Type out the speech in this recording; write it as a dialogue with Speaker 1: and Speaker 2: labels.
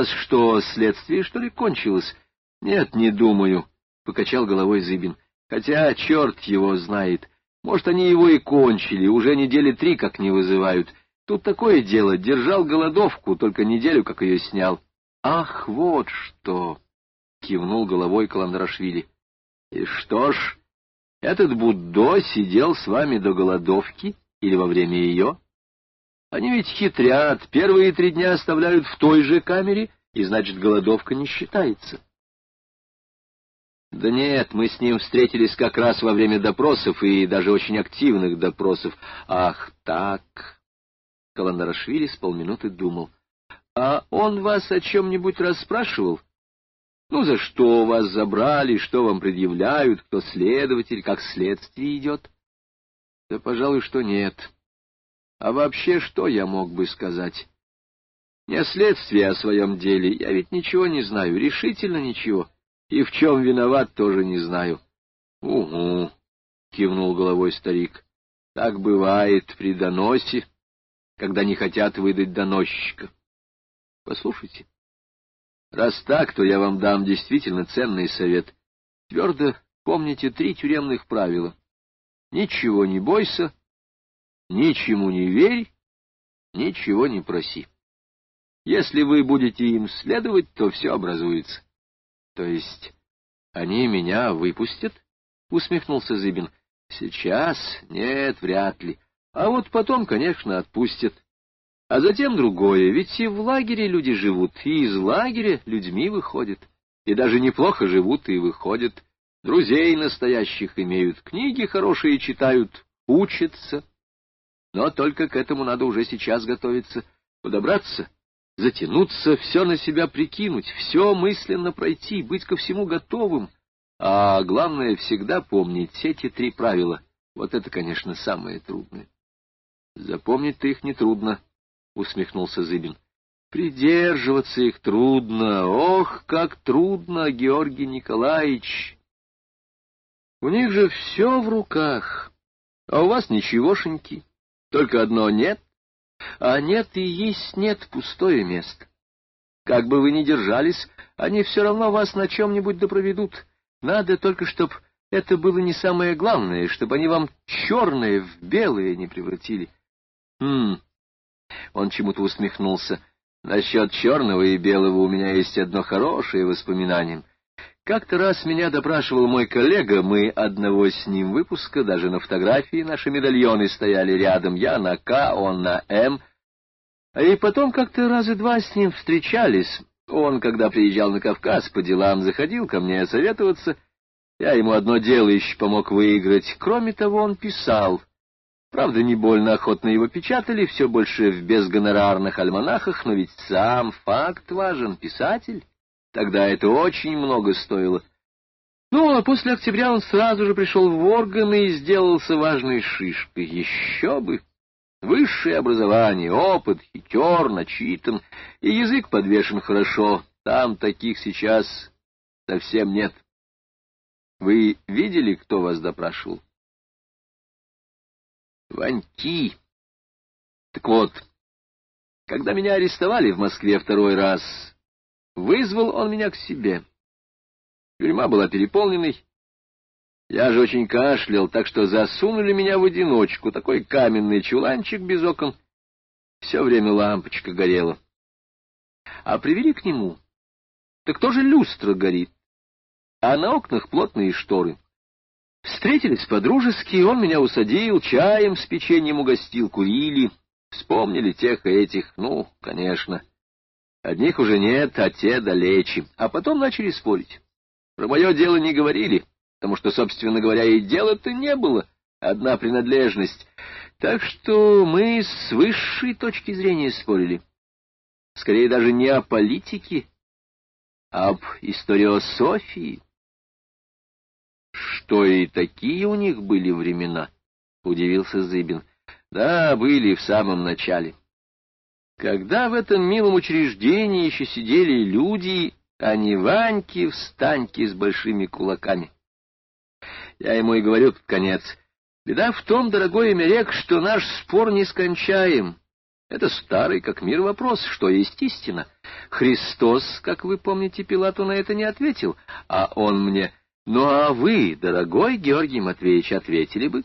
Speaker 1: вас что, следствие, что ли, кончилось? — Нет, не думаю, — покачал головой Зыбин. — Хотя черт его знает. Может, они его и кончили, уже недели три как не вызывают. Тут такое дело, держал голодовку, только неделю как ее снял. — Ах, вот что! — кивнул головой Каландрашвили. — И что ж, этот Буддо сидел с вами до голодовки или во время ее? Они ведь хитрят, первые три дня оставляют в той же камере, и, значит, голодовка не считается. Да нет, мы с ним встретились как раз во время допросов, и даже очень активных допросов. Ах, так... Каландарашвили с полминуты думал. А он вас о чем-нибудь расспрашивал? Ну, за что вас забрали, что вам предъявляют, кто следователь, как следствие идет? Да, пожалуй, что нет. А вообще, что я мог бы сказать? Не о следствии о своем деле, я ведь ничего не знаю, решительно ничего. И в чем виноват, тоже не знаю. — Угу, — кивнул головой старик. — Так бывает при доносе, когда не хотят выдать доносчика. Послушайте. Раз так, то я вам дам действительно ценный совет. Твердо помните три тюремных правила. Ничего не бойся, ничему не верь, ничего не проси. Если вы будете им следовать, то все образуется. — То есть они меня выпустят? — усмехнулся Зыбин. — Сейчас? Нет, вряд ли. А вот потом, конечно, отпустят. А затем другое, ведь и в лагере люди живут, и из лагеря людьми выходят, и даже неплохо живут и выходят, друзей настоящих имеют, книги хорошие читают, учатся. Но только к этому надо уже сейчас готовиться, подобраться, затянуться, все на себя прикинуть, все мысленно пройти, быть ко всему готовым. А главное, всегда помнить эти три правила. Вот это, конечно, самое трудное. Запомнить-то их нетрудно. — усмехнулся Зыбин. — Придерживаться их трудно. Ох, как трудно, Георгий Николаевич! У них же все в руках, а у вас ничегошеньки. Только одно нет, а нет и есть нет пустое место. Как бы вы ни держались, они все равно вас на чем-нибудь допроведут. Надо только, чтоб это было не самое главное, чтобы они вам черное в белое не превратили. Хм, он чему-то усмехнулся. Насчет черного и белого у меня есть одно хорошее воспоминание. Как-то раз меня допрашивал мой коллега, мы одного с ним выпуска, даже на фотографии наши медальоны стояли рядом, я на К, он на М. И потом как-то раза два с ним встречались. Он, когда приезжал на Кавказ по делам, заходил ко мне советоваться. Я ему одно дело еще помог выиграть. Кроме того, он писал. Правда, не больно охотно его печатали, все больше в безгонорарных альманахах, но ведь сам факт важен, писатель. Тогда это очень много стоило. Ну, а после октября он сразу же пришел в органы и сделался важной шишкой. Еще бы! Высшее образование, опыт, хитер, начитан, и язык подвешен хорошо. Там таких сейчас совсем нет. Вы видели, кто вас допрашивал? Ваньки. Так вот, когда меня арестовали в Москве второй раз, вызвал он меня к себе. Тюрьма была переполненной. Я же очень кашлял, так что засунули меня в одиночку, такой каменный чуланчик без окон. Все время лампочка горела. А привели к нему. Так тоже люстра горит, а на окнах плотные шторы. Встретились по-дружески, он меня усадил, чаем с печеньем угостил, курили. Вспомнили тех и этих, ну, конечно. Одних уже нет, а те далече. А потом начали спорить. Про мое дело не говорили, потому что, собственно говоря, и дела-то не было. Одна принадлежность. Так что мы с высшей точки зрения спорили. Скорее даже не о политике, а об историософии. Что и такие у них были времена? — удивился Зыбин. — Да, были в самом начале. Когда в этом милом учреждении еще сидели люди, а не Ваньки-встаньки с большими кулаками. Я ему и говорю под конец. Беда в том, дорогой Эмерек, что наш спор не скончаем. Это старый, как мир, вопрос, что есть истина. Христос, как вы помните, Пилату на это не ответил, а он мне... Ну а вы, дорогой Георгий Матвеевич, ответили бы?